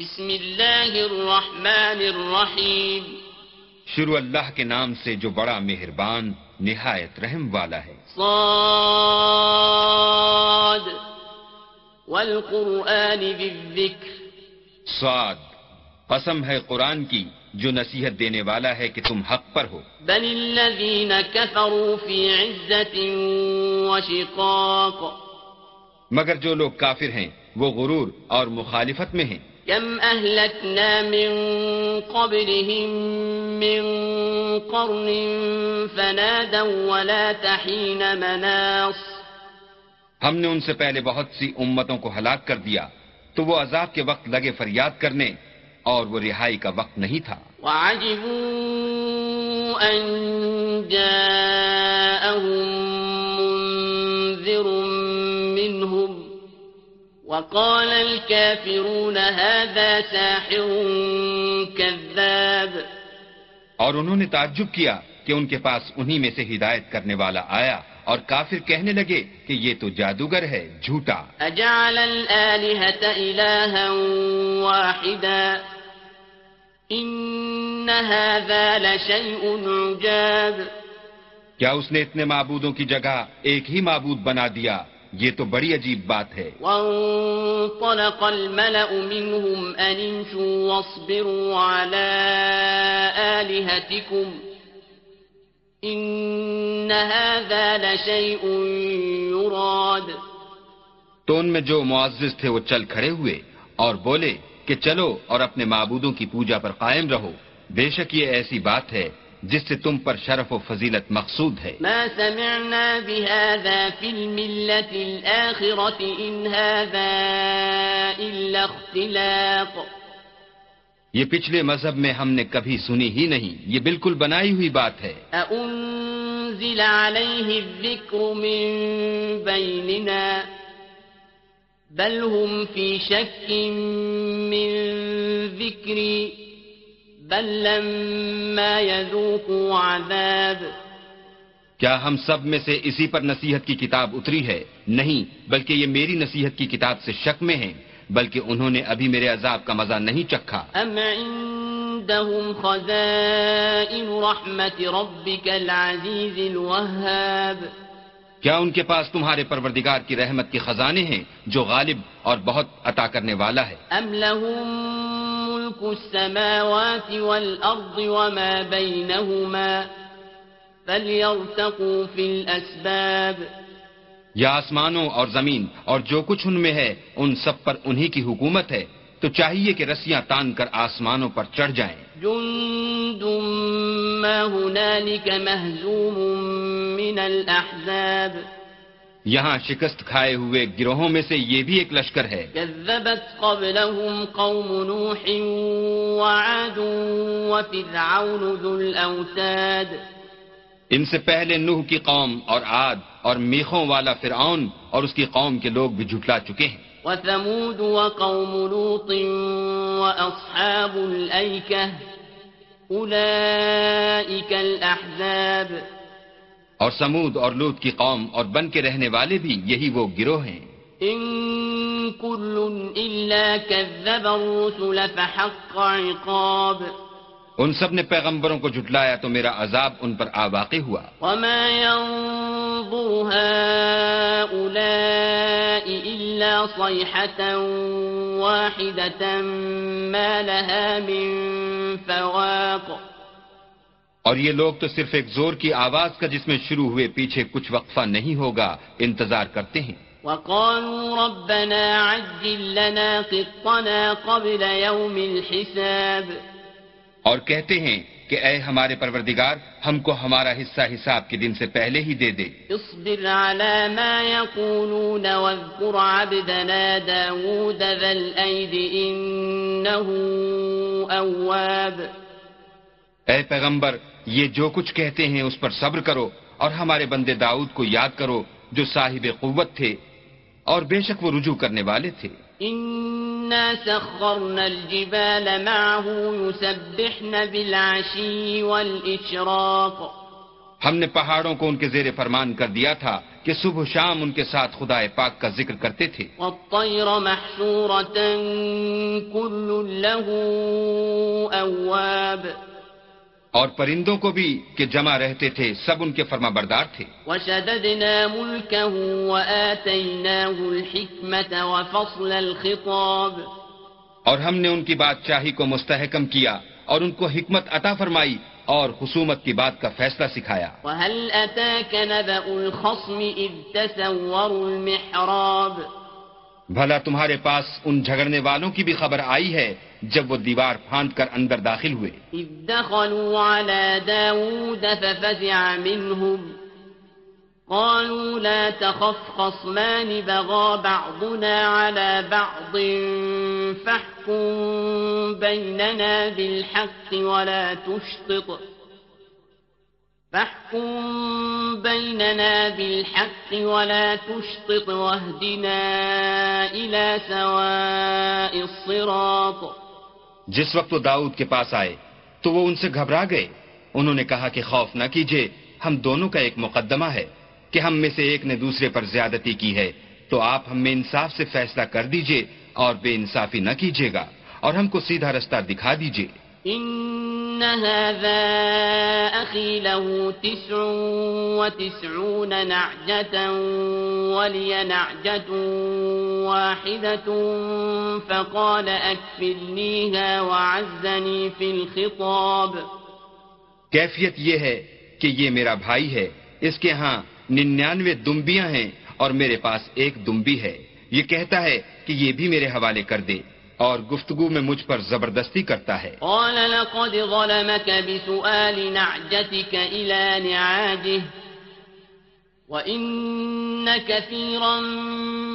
بسم اللہ الرحمن الرحیم۔ شروع اللہ کے نام سے جو بڑا مہربان نہایت رحم والا ہے۔ صاد۔ والقرآن بالذکر سعد قسم ہے قرآن کی جو نصیحت دینے والا ہے کہ تم حق پر ہو۔ بل الذین کفروا فی عزت وشقاق مگر جو لوگ کافر ہیں وہ غرور اور مخالفت میں ہیں۔ كم أهلكنا من قبلهم من قرن فنادوا ولا تحين مناص ہم نے ان سے پہلے بہت سی امتوں کو ہلاک کر دیا تو وہ عذاب کے وقت لگے فریاد کرنے اور وہ رہائی کا وقت نہیں تھا۔ وعجبوا أن جاءهم وقال الكافرون هذا ساحر كذاب. اور انہوں نے تعجب کیا کہ ان کے پاس انہی میں سے ہدایت کرنے والا آیا اور کافر کہنے لگے کہ یہ تو جادوگر ہے جھوٹا۔ أجعل الآلهة إلها واحدا. إن هذا لشيء عجاب. کیا اس نے اتنے معبودوں کی جگہ ایک ہی معبود بنا دیا؟ یہ تو بڑی عجیب بات ہے۔ وانطلق الملأ منهم امشوا واصبروا على آلهتكم إن هذا لشيء يراد۔ تو ان میں جو معزز تھے وہ چل کھڑے ہوئے اور بولے کہ چلو اور اپنے معبودوں کی پوجا پر قائم رہو۔ بے شک یہ ایسی بات ہے جس سے تم پر شرف و فضیلت مقصود ہے۔ ما سمعنا بهذا في الملة الآخرة إن هذا إلا اختلاق۔ یہ پچھلے مذہب میں ہم نے کبھی سنی ہی نہیں۔ یہ بالکل بنائی ہوئی بات ہے۔ أأنزل عليه الذكر من بيننا۔ بل هم في شك من ذكري۔ بل لما يذوقوا عذاب۔ کیا ہم سب میں سے اسی پر نصیحت کی کتاب اتری ہے؟ نہیں بلکہ یہ میری نصیحت کی کتاب سے شک میں ہیں بلکہ انہوں نے ابھی میرے عذاب کا مزہ نہیں چکھا۔ أم عندهم خزائن رحمة ربك العزيز الوهاب کیا ان کے پاس تمہارے پروردگار کی رحمت کے خزانے ہیں جو غالب اور بہت عطا کرنے والا ہے؟ أم لهم ملك السماوات والأرض وما بينهما فليرتقوا في الأسباب. یا آسمانوں اور زمین اور جو کچھ ان میں ہے ان سب پر انہی کی حکومت ہے تو چاہیے کہ رسیاں تان کر آسمانوں پر چڑھ جائیں۔ جند ما هنالك مهزوم من الأحزاب. یہاں شکست کھائے ہوئے گروہوں میں سے یہ بھی ایک لشکر ہے۔ كذبت قبلهم قوم نوح وعاد وفرعون ذو الأوتاد۔ ان سے پہلے نوح کی قوم اور عاد اور میخوں والا فرعون اور اس کی قوم کے لوگ بھی جھٹلا چکے ہیں۔ وثمود وقوم لوط وأصحاب الأيكة أولئك الأحزاب۔ اور سمود اور لوت کی قوم اور بن کے رہنے والے بھی یہی وہ گروہ ہیں۔ إن كل إلا كذب الرسل فحق عقاب۔ ان سب نے پیغمبروں کو جھٹلایا تو میرا عذاب ان پر آ واقع ہوا۔ وما ينظر هؤلاء إلا صيحة واحدة ما لها من فواق۔ اور یہ لوگ تو صرف ایک زور کی آواز کا جس میں شروع ہوئے پیچھے کچھ وقفہ نہیں ہوگا انتظار کرتے ہیں۔ وقالوا ربنا عجل لنا قطنا قبل يوم الحساب۔ اور کہتے ہیں کہ اے ہمارے پروردگار ہم کو ہمارا حصہ حساب کے دن سے پہلے ہی دے دے۔ اصبر على ما يقولون واذكر عبدنا داود ذا الأيد إنه أواب۔ اے پیغمبر یہ جو کچھ کہتے ہیں اس پر صبر کرو اور ہمارے بندے داؤد کو یاد کرو جو صاحب قوت تھے اور بے شک وہ رجوع کرنے والے تھے۔ إنا سخرنا الجبال معه يسبحن بالعشي والإشراق۔ ہم نے پہاڑوں کو ان کے زیر فرمان کر دیا تھا کہ صبح و شام ان کے ساتھ خدا پاک کا ذکر کرتے تھے۔ محشورة كل له أواب۔ اور پرندوں کو بھی کہ جمع رہتے تھے سب ان کے فرما بردار تھے۔ وشددنا ملكه وآتيناه الحكمة وفصل الخطاب۔ اور ہم نے ان کی بادشاہی کو مستحکم کیا اور ان کو حکمت عطا فرمائی اور خصومت کی بات کا فیصلہ سکھایا۔ وهل أتاك نبأ الخصم إذ تسوروا المحراب۔ بھلا تمہارے پاس ان جھگڑنے والوں کی بھی خبر آئی ہے جب وہ دیوار پھاند کر اندر داخل ہوئے۔ إذ دخلوا على داود ففزع منهم۔ قالوا لا تخف خصمان بغى بعضنا على بعض فاحكم بيننا بالحق ولا تشطط۔ فاحكم بيننا بالحق ولا تشطط واهدنا إلى سواء الصراط۔ جس وقت وہ داؤد کے پاس آئے تو وہ ان سے گھبرا گئے۔ انہوں نے کہا کہ خوف نہ کیجیے ہم دونوں کا ایک مقدمہ ہے کہ ہم میں سے ایک نے دوسرے پر زیادتی کی ہے، تو آپ ہم میں انصاف سے فیصلہ کر دیجیے اور بے انصافی نہ کیجیے گا اور ہم کو سیدھا رستہ دکھا دیجیے۔ إن هذا أخي له تسع وتسعون نعجة ولي نعجة واحدة فقال أكفلنيها وعزني في الخطاب کیفیت یہ ہے کہ یہ میرا بھائی ہے۔ اس کے ہاں ننانوے دمبیاں ہیں اور میرے پاس ایک دمبی ہے۔ یہ کہتا ہے کہ یہ بھی میرے حوالے کر دے۔ اور گفتگو میں مجھ پر زبردستی کرتا ہے۔ قال لقد ظلمك بسؤال نعجتك إلى نعاجه وإن كثيرا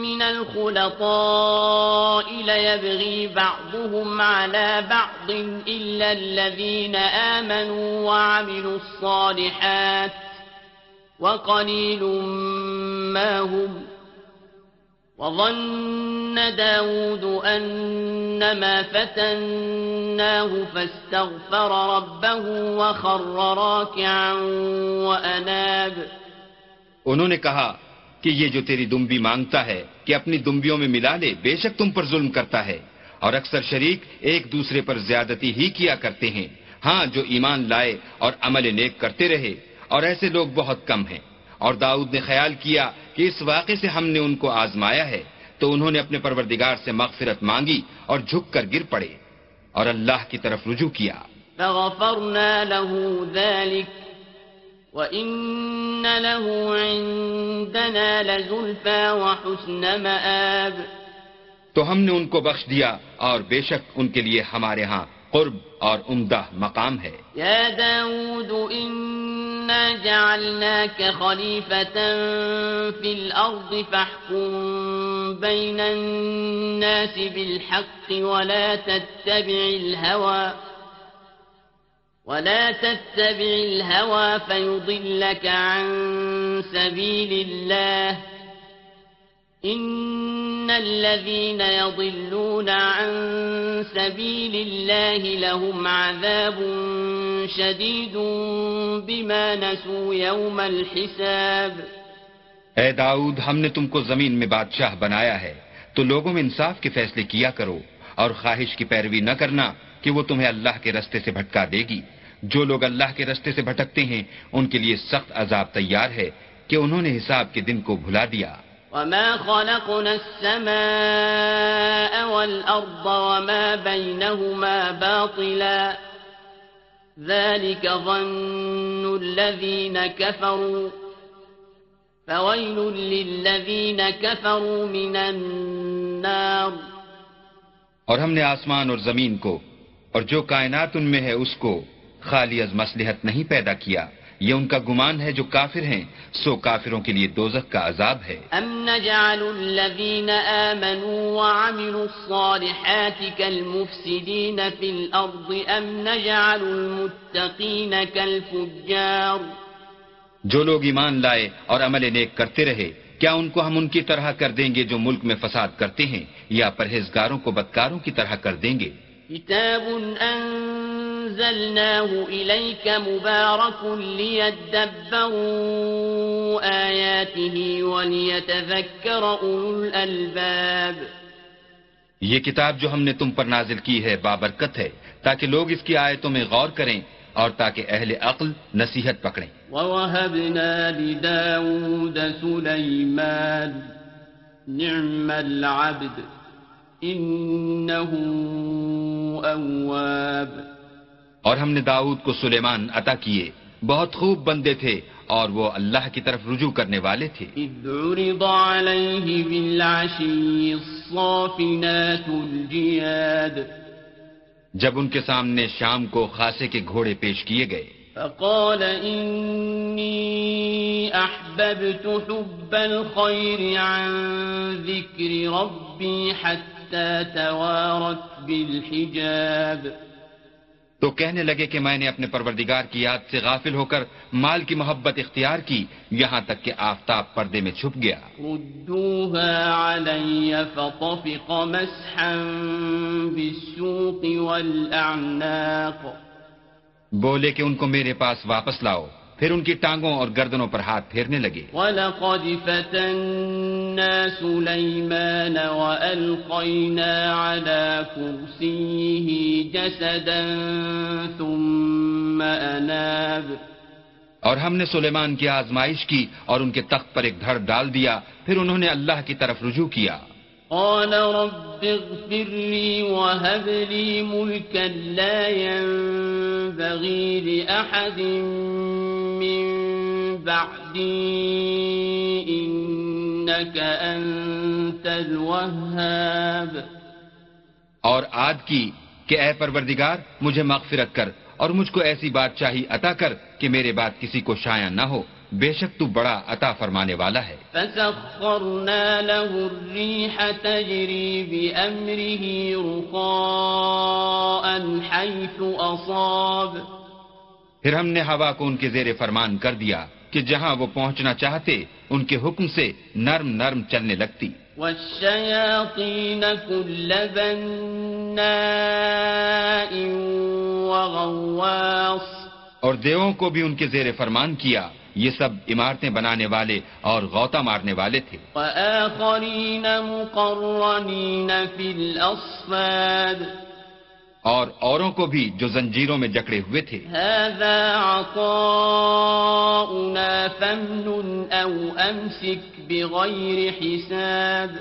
من الخلطاء ليبغي بعضهم على بعض إلا الذين آمنوا وعملوا الصالحات وقليل ما هم وظن داود أنما فتناه فاستغفر ربه وخر راكعا وأناب۔ انہوں نے کہا کہ یہ جو تیری دمبی مانگتا ہے کہ اپنی دمبیوں میں ملا لے، بے شک تم پر ظلم کرتا ہے۔ اور اکثر شریک ایک دوسرے پر زیادتی ہی کیا کرتے ہیں۔ ہاں جو ایمان لائے اور عمل نیک کرتے رہے، اور ایسے لوگ بہت کم ہیں۔ اور داؤد نے خیال کیا کہ اس واقعے سے ہم نے ان کو آزمایا ہے تو انہوں نے اپنے پروردگار سے مغفرت مانگی اور جھک کر گر پڑے اور اللہ کی طرف رجوع کیا۔ فغفرنا له ذلك وإن له عندنا لزلفى وحسن مآب۔ تو ہم نے ان کو بخش دیا اور بے شک ان کے لیے ہمارے ہاں قرب اور عمدہ مقام ہے۔ يا داود إنا جعلناك خليفة في الأرض فاحكم بين الناس بالحق ولا تتبع الهوى ولا تتبع الهوى فيضلك عن سبيل الله إن الذين يضلون عن سبيل الله لهم عذاب شديد بما نسوا يوم الحساب۔ اے داؤد ہم نے تم کو زمین میں بادشاہ بنایا ہے تو لوگوں میں انصاف کے فیصلے کیا کرو اور خواہش کی پیروی نہ کرنا کہ وہ تمہیں اللہ کے رستے سے بھٹکا دے گی۔ جو لوگ اللہ کے رستے سے بھٹکتے ہیں ان کے لیے سخت عذاب تیار ہے کہ انہوں نے حساب کے دن کو بھلا دیا۔ وما خلقنا السماء والأرض وما بينهما باطلا۔ ذلك ظن الذين كفروا فويل للذين كفروا من النار اور ہم نے آسمان اور زمین کو اور جو کائنات ان میں ہے اس کو خالی از مصلحت نہیں پیدا کیا۔ یہ ان کا گمان ہے جو کافر ہیں سو کافروں کے لیے دوزخ کا عذاب ہے۔ أم نجعل الذين آمنوا وعملوا الصالحات كالمفسدين في الأرض أم نجعل المتقين كالفجار۔ جو لوگ ایمان لائے اور عمل نیک کرتے رہے کیا ان کو ہم ان کی طرح کر دیں گے جو ملک میں فساد کرتے ہیں یا پرہیزگاروں کو بدکاروں کی طرح کر دیں گے؟ كتاب أنزلناه إليك مبارك ليدبروا آياته وليتذكر أولو الألباب. یہ کتاب جو ہم نے تم پر نازل کی ہے بابرکت ہے تاکہ لوگ اس کی آیتوں میں غور کریں اور تاکہ اہل عقل نصیحت پکڑیں۔ ووهبنا لداود سليمان نعم العبد إنه أواب. اور ہم نے داؤد کو سلیمان عطا کیے۔ بہت خوب بندے تھے اور وہ اللہ کی طرف رجوع کرنے والے تھے۔ عرض الصافنات جب ان کے سامنے شام کو خاصے کے گھوڑے پیش کیے گئے۔ فقال إني أحببت حب الخير عن ذكر ربي حتى توارت بالحجاب۔ تو کہنے لگے کہ میں نے اپنے پروردگار کی یاد سے غافل ہو کر مال کی محبت اختیار کی یہاں تک کہ آفتاب پردے میں چھپ گیا۔ فطفق مسحا بالسوق والأعناق۔ بولے کہ ان کو میرے پاس واپس لاؤ۔ پھر ان کی ٹانگوں اور گردنوں پر ہاتھ پھیرنے لگے۔ ولقد فتنا سليمان وألقينا على كرسيه جسدا ثم أناب۔ اور ہم نے سلیمان کی آزمائش کی اور ان کے تخت پر ایک دھڑ ڈال دیا پھر انہوں نے اللہ کی طرف رجوع کیا۔ قال رب اغفر لي وهب لي ملكا لا ينبغي لأحد من بعدي، إنك أنت الوهاب. اور عاد کی کہ اے پروردگار، مجھے مغفرت کر اور مجھ کو ایسی بادشاہی عطا کر کہ میرے بعد کسی کو شایع نہ ہو۔ بے شک تو بڑا عطا فرمانے والا ہے۔ فسخرنا له الريح تجري بأمره رخاء حيث أصاب۔ پھر ہم نے ہوا کو ان کے زیر فرمان کر دیا کہ جہاں وہ پہنچنا چاہتے ان کے حکم سے نرم نرم چلنے لگتی۔ والشياطين كل بناء وغواص۔ اور دیووں کو بھی ان کے زیر فرمان کیا۔ یہ سب عمارتیں بنانے والے اور غوطہ مارنے والے تھے۔ اور اوروں کو بھی جو زنجیروں میں جکڑے ہوئے تھے۔ عطاؤنا أو أمسك بغير حساب۔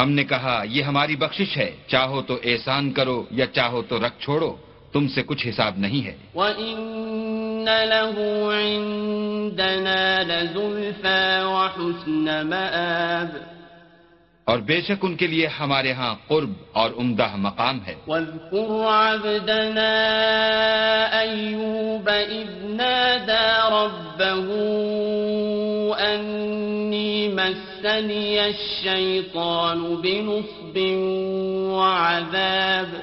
ہم نے کہا یہ ہماری بخشش ہے۔ چاہو تو احسان کرو یا چاہو تو رکھ چھوڑو تم سے کچھ حساب نہیں ہے۔ وإن له عندنا لزلفى وحسن مآب اور بے شک ان کے لیے ہمارے ہاں قرب اور عمدہ مقام ہے۔ واذكر عبدنا أيوب إذ نادى ربه أني مسني الشيطان بنصب وعذاب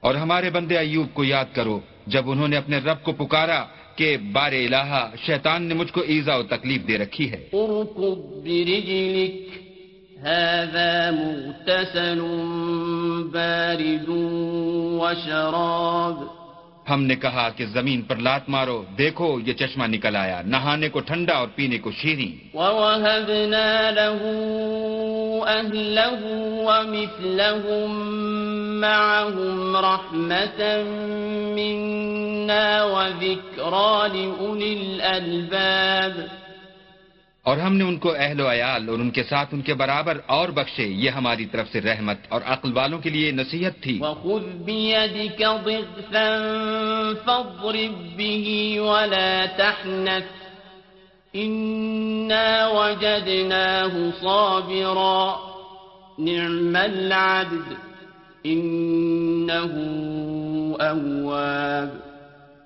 اور ہمارے بندے ایوب کو یاد کرو جب انہوں نے اپنے رب کو پکارا کہ بار الہ شیطان نے مجھ کو ایزا و تکلیف دے رکھی ہے۔ برجلك هذا مغتسل بارد وشراب ہم نے کہا کہ زمین پر لات مارو دیکھو یہ چشمہ نکل آیا نہانے کو ٹھنڈا اور پینے کو شیریں۔ ووهبنا له أهله ومثلهم معهم رحمة منا وذكرى لأولي الألباب اور ہم نے ان کو اہل و عیال اور ان کے ساتھ ان کے برابر اور بخشے یہ ہماری طرف سے رحمت اور عقل والوں کے لیے نصیحت تھی۔ وخذ بيدك ضغثا فاضرب به ولا تحنث إنا وجدناه صابرا نعم العبد إنه أواب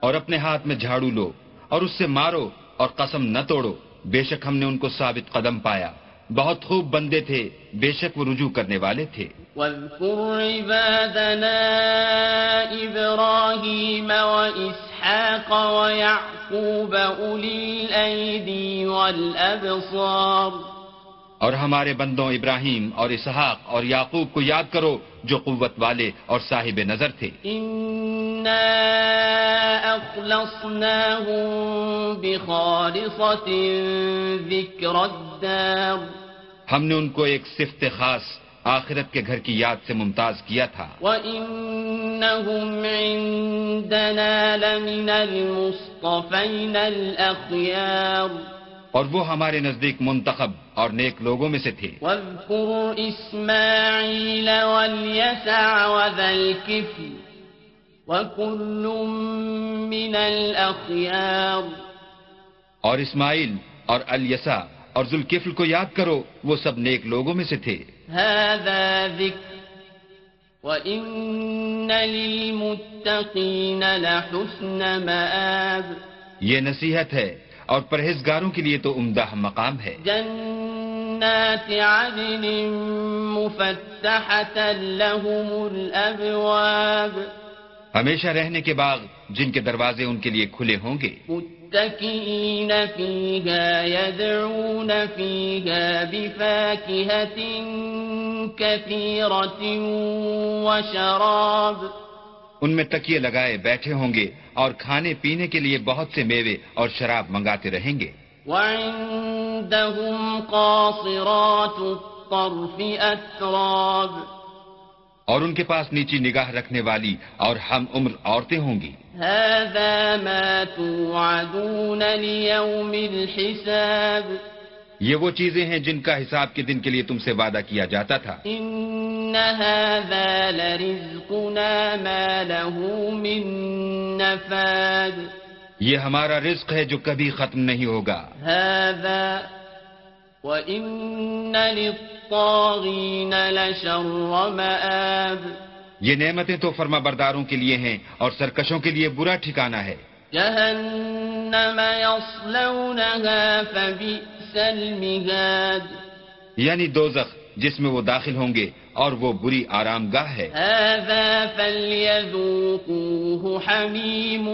اور اپنے ہاتھ میں جھاڑو لو اور اس سے مارو اور قسم نہ توڑو۔ بے شک ہم نے ان کو ثابت قدم پایا۔ بہت خوب بندے تھے بے شک وہ رجوع کرنے والے تھے۔ واذكر عبادنا إبراهيم وإسحاق ويعقوب أولي الأيدي والأبصار اور ہمارے بندوں ابراہیم اور اسحاق اور یعقوب کو یاد کرو جو قوت والے اور صاحب نظر تھے۔ بخالصة ذكر الدار۔ ہم نے ان کو ایک صفت خاص آخرت کے گھر کی یاد سے ممتاز کیا تھا۔ وَإِنَّهُمْ عِندَنَا لَمِنَ الْمُصْطَفَيْنَ الْأَخْيَارِ۔ اور وہ ہمارے نزدیک منتخب اور نیک لوگوں میں سے تھے۔ وَذَا الْكِفْلِ مِّنَ الْأَخْيَارِ اور اسماعیل اور الیسا اور ذوالکفل کو یاد کرو وہ سب نیک لوگوں میں سے تھے۔ هذا ذكر وإن للمتقين لحسن مآب۔ یہ نصیحت ہے اور پرہیزگاروں کے لیے تو عمدہ مقام ہے۔ جنات عدن مفتحة لهم الأبواب. ہمیشہ رہنے کے باغ جن کے دروازے ان کے لیے کھلے ہوں گے۔ متكئين فيها يدعون فيها بفاكهة كثيرة وشراب. ان میں تکیے لگائے بیٹھے ہوں گے اور کھانے پینے کے لیے بہت سے میوے اور شراب منگاتے رہیں گے۔ وعندهم قاصرات الطرف أتراب. اور ان کے پاس نیچی نگاہ رکھنے والی اور ہم عمر عورتیں ہوں گی۔ هذا ما توعدون ليوم الحساب. یہ وہ چیزیں ہیں جن کا حساب کے دن کے لیے تم سے وعدہ کیا جاتا تھا۔ إن هذا لرزقنا ما له من نفاد. یہ ہمارا رزق ہے جو کبھی ختم نہیں ہوگا۔ هذا وإن للطاغين لشر مآب۔ یہ نعمتیں تو فرما برداروں کے لیے ہیں اور سرکشوں کے لیے برا ٹھکانہ ہے۔ يصلونها فبئس المهاد۔ یعنی دوزخ جس میں وہ داخل ہوں گے۔ اور وہ بری آرام گاہ ہے۔ هذا فليذوقوه حميم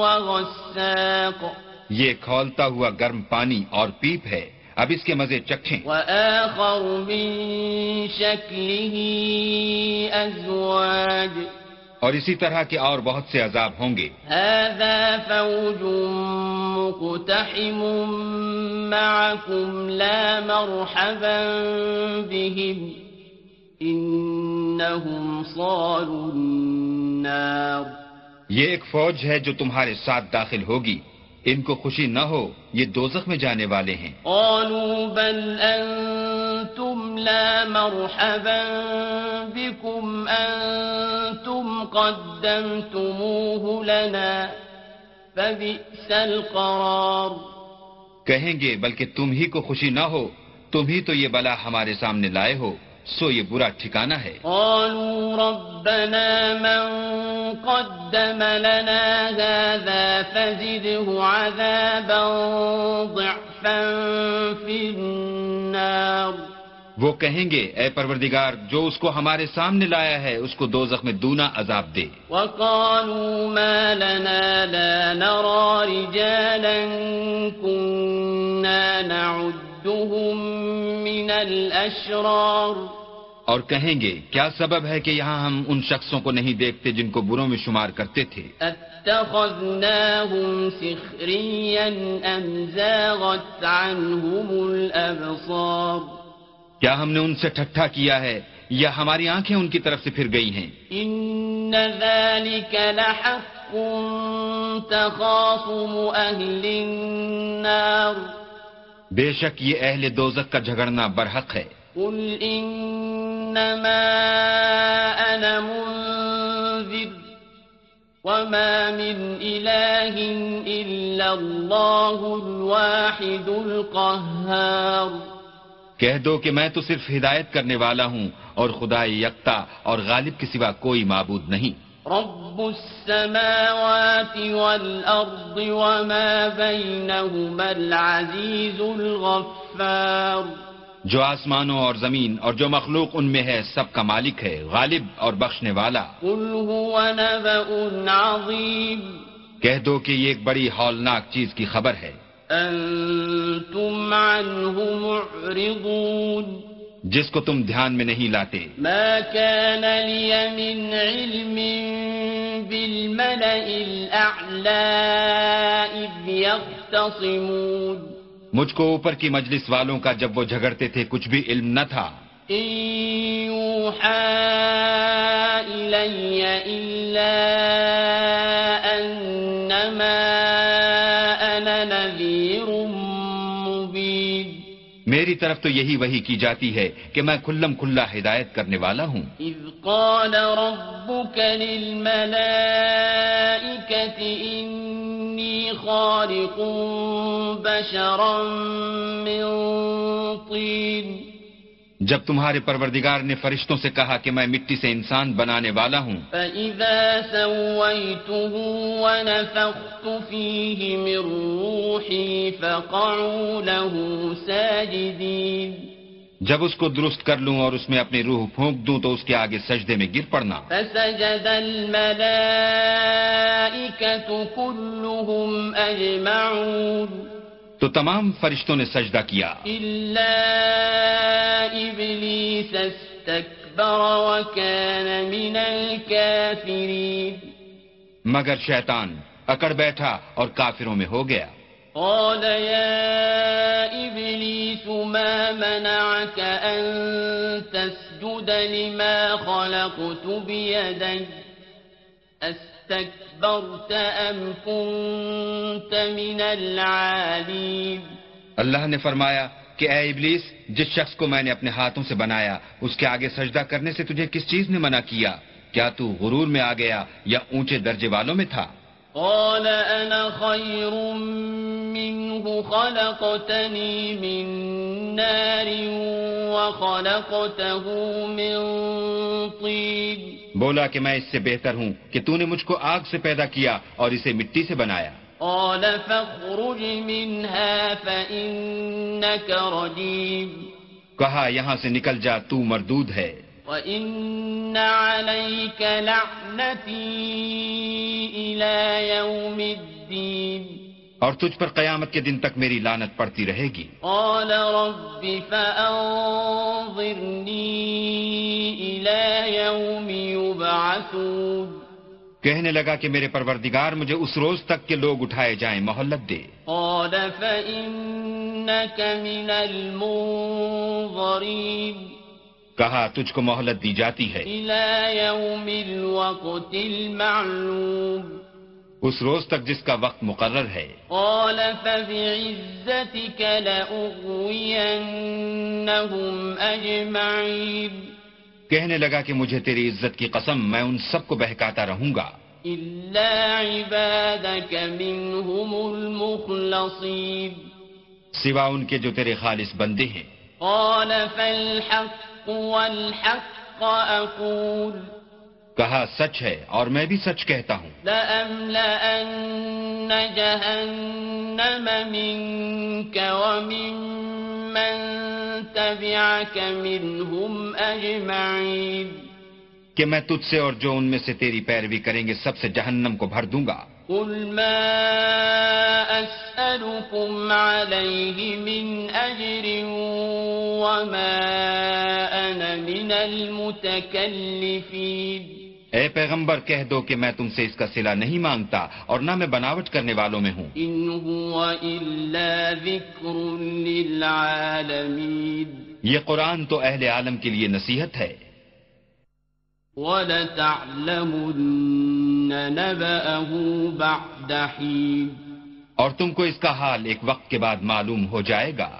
وغساق. یہ کھولتا ہوا گرم پانی اور پیپ ہے۔ اب اس کے مزے چکھیں۔ وآخر من شكله أزواج اور اسی طرح کے اور بہت سے عذاب ہوں گے۔ هذا فوج مقتحم معكم لا مرحبا بهم۔ إنهم صالوا النار. یہ ایک فوج ہے جو تمہارے ساتھ داخل ہوگی۔ ان کو خوشی نہ ہو یہ دوزخ میں جانے والے ہیں۔ قالوا بل أنتم لا مرحبا بكم أنتم قدمتموه لنا فبئس القرار. کہیں گے بلکہ تم ہی کو خوشی نہ ہو تم ہی تو یہ بلا ہمارے سامنے لائے ہو۔ سو یہ برا ٹھکانہ ہے۔ قالوا ربنا من قدم لنا هذا فزده عذابا ضعفا في النار۔ وہ کہیں گے اے پروردگار جو اس کو ہمارے سامنے لایا ہے اس کو دوزخ میں دونا عذاب دے۔ وقالوا ما لنا لا نرى رجالا كنا نعدهم من الأشرار۔ اور کہیں گے کیا سبب ہے کہ یہاں ہم ان شخصوں کو نہیں دیکھتے جن کو بروں میں شمار کرتے تھے؟ اتخذناهم سخريا أم زاغت عنهم الأبصار کیا ہم نے ان سے ٹھٹھا کیا ہے یا ہماری آنکھیں ان کی طرف سے پھر گئی ہیں؟ إن ذلك لحق تخاصم أهل النار بے شک یہ اہل دوزخ کا جھگڑنا برحق ہے۔ قل إنما أنا منذر وما من إله إلا الله الواحد القهار کہہ دو کہ میں تو صرف ہدایت کرنے والا ہوں اور خدا یکتا اور غالب کے سوا کوئی معبود نہیں۔ رب السماوات والأرض وما بينهما العزيز الغفار جو آسمانوں اور زمین اور جو مخلوق ان میں ہے سب کا مالک ہے غالب اور بخشنے والا۔ قل هو نبأ عظيم کہہ دو کہ یہ ایک بڑی ہولناک چیز کی خبر ہے۔ عنه معرضون۔ جس کو تم دھیان میں نہیں لاتے۔ ما كان لي من علم بالملأ الأعلى إذ يختصمون۔ مجھ کو اوپر کی مجلس والوں کا جب وہ جھگڑتے تھے کچھ بھی علم نہ تھا۔ میری طرف تو یہی وہی کی جاتی ہے کہ میں کھلم کھلا ہدایت کرنے والا ہوں۔ إذ قال ربك للملائكة إني خالق بشرا من طين جب تمہارے پروردگار نے فرشتوں سے کہا کہ میں مٹی سے انسان بنانے والا ہوں فإذا سويته ونفخت فيه من روحي فقعوا له ساجدين۔ جب اس کو درست کر لوں اور اس میں اپنی روح پھونک دوں تو اس کے آگے سجدے میں گر پڑنا۔ فسجد كلهم أجمعون تو تمام فرشتوں نے سجدہ کیا۔ إلا إبليس استكبر وكان من الكافرين۔ مگر شیطان اکڑ بیٹھا اور کافروں میں ہو گیا۔ قال يا إبليس ما منعك أن تسجد لما خلقت بيدي؟ أستكبرت أم كنت من العالين؟ اللہ نے فرمایا کہ اے ابلیس، جس شخص کو میں نے اپنے ہاتھوں سے بنایا، اس کے آگے سجدہ کرنے سے تجھے کس چیز نے منع کیا؟ کیا تو غرور میں آ گیا یا اونچے درجے والوں میں تھا؟ قال أنا خير منه خلقتني من نار وخلقته من طين بولا کہ میں اس سے بہتر ہوں کہ تو نے مجھ کو آگ سے پیدا کیا اور اسے مٹی سے بنایا۔ قال فاخرج منها فإنك رجيم کہا یہاں سے نکل جا تو مردود ہے۔ وإن عليك لعنتي إلى يوم الدين اور تجھ پر قیامت کے دن تک میری لانت پڑتی رہے گی۔ قال رب فأنظرني إلى يوم يبعثون کہنے لگا کہ میرے پروردگار مجھے اس روز تک کے لوگ اٹھائے جائیں مہلت دے۔ قال فإنك من المنظرين کہا تجھ کو مہلت دی جاتی ہے۔ الوقت المعلوم۔ اس روز تک جس کا وقت مقرر ہے۔ قال فبعزتك لأغوينهم أجمعين کہنے لگا کہ مجھے تیری عزت کی قسم میں ان سب کو بہکاتا رہوں گا۔ إلا عبادك منهم المخلصين سوا ان کے جو تیرے خالص بندے ہیں۔ قال فالحق۔ والحق أقول. کہا سچ ہے اور میں بھی سچ کہتا ہوں۔ لأملأن جهنم منك ومن من تبعك منهم أجمعين کہ میں تجھ سے اور جو ان میں سے تیری پیروی کریں گے سب سے جہنم کو بھر دوں گا۔ قل ما أسألكم عليه من أجر وما من المتكلفين اے پیغمبر کہہ دو کہ میں تم سے اس کا صلہ نہیں مانگتا اور نہ میں بناوٹ کرنے والوں میں ہوں۔ إن هو إلا ذكر للعالمين یہ قرآن تو اہل عالم کے لیے نصیحت ہے۔ ولتعلمن نبأه بعد حين۔ اور تم کو اس کا حال ایک وقت کے بعد معلوم ہو جائے گا۔